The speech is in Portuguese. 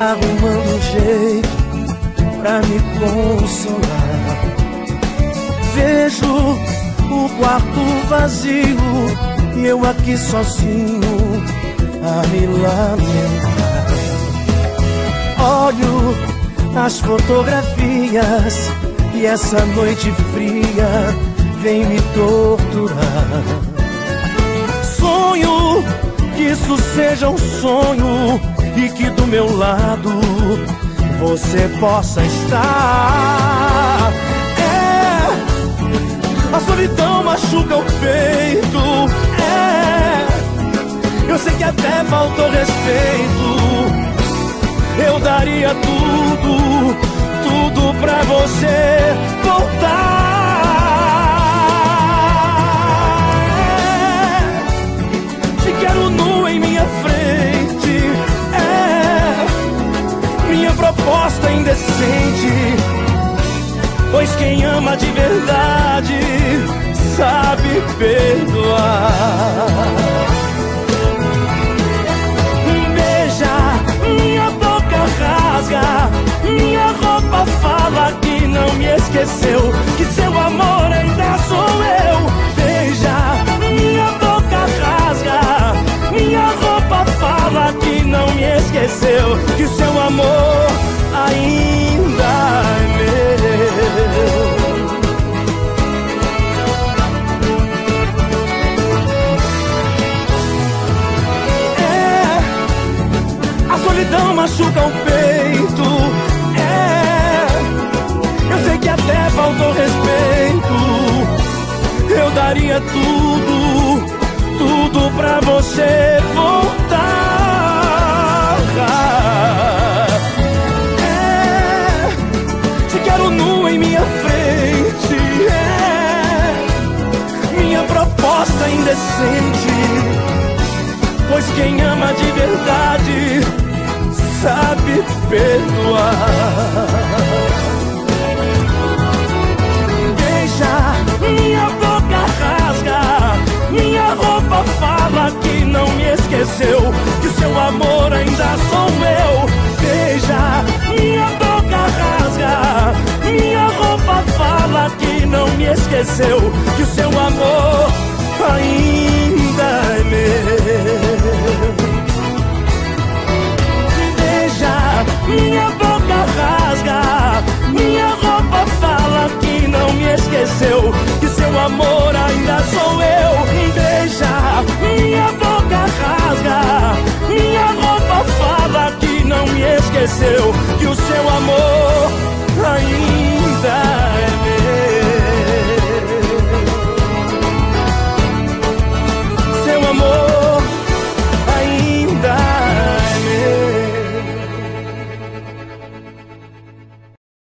arrumando um jeito pra me consolar. Vejo o quarto vazio e eu aqui sozinho a me lamentar. Olho as fotografias e essa noite fria vem me torturar. Que isso seja um sonho e que do meu lado você possa estar. É, a solidão machuca o peito. É, eu sei que até faltou respeito. Eu daria tudo, tudo pra você voltar. Pois quem ama de verdade sabe perdoar. Beija, minha boca rasga, minha roupa fala que não me esqueceu, machuca o peito. É, eu sei que até faltou respeito. Eu daria tudo, tudo pra você voltar. indecente. Pois quem ama de verdade sabe perdoar. Deixa minha boca rasga, minha roupa fala que não me esqueceu, que seu amor ainda sou meu. Veja, minha boca rasga, minha roupa fala que não me esqueceu, que o seu amor ainda é meu.